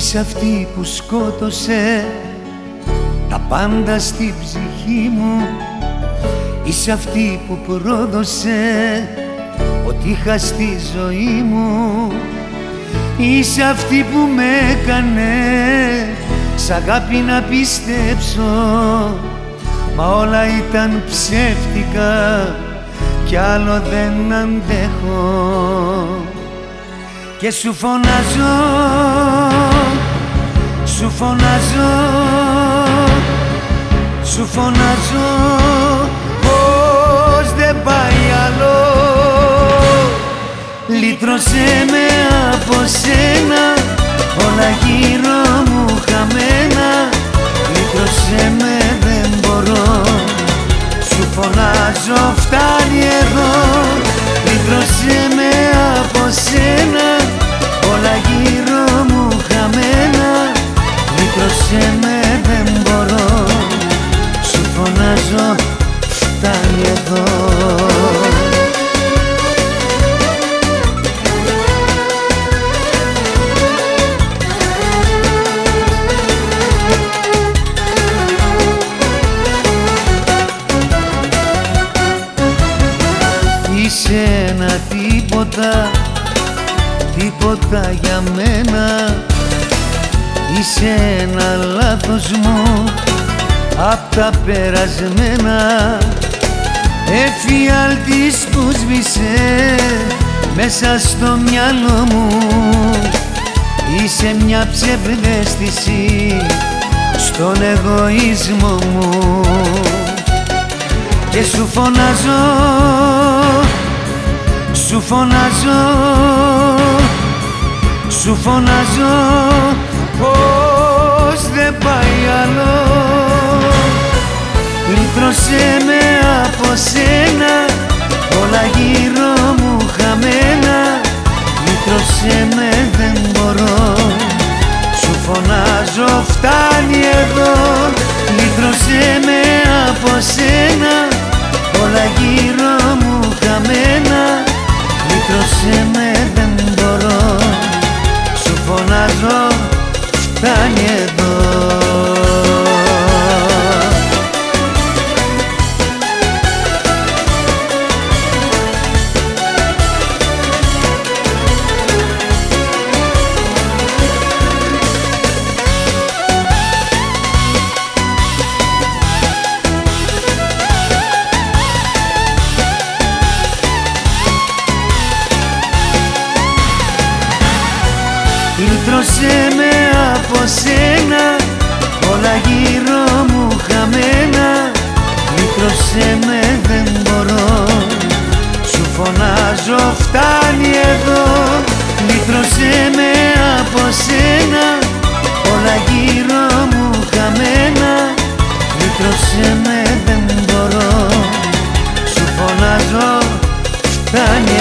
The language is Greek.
Είσαι αυτή που σκότωσε τα πάντα στην ψυχή μου. Είσαι αυτή που πρόδωσε ότι είχα στη ζωή μου. Είσαι αυτή που με έκανε σ' αγάπη να πιστέψω. Μα όλα ήταν ψεύτικα κι άλλο δεν αντέχω. Και σου φωνάζω, σου φωνάζω, σου φωνάζω πως δεν πάει άλλο. Λύτρωσέ με από σένα Είσαι ένα τίποτα, τίποτα για μένα. Είσαι ένα λάθος μου απ' τα περασμένα. Εφιάλτης που σβήσε μέσα στο μυαλό μου. Είσαι μια ψευδέστηση στον εγωισμό μου. Και σου φωνάζω, σου φωνάζω, σου φωνάζω πως δεν πάει άλλο. Λύτρωσέ με φωνάζω φτάνει εδώ Λύτρωσέ με από σένα όλα γύρω μου χαμένα. Λύτρωσέ με δεν μπορώ. Σου φωνάζω φτάνει εδώ. Λύτρωσέ με από σένα όλα γύρω μου χαμένα. Λύτρωσέ με δεν μπορώ. Σου φωνάζω φτάνει εδώ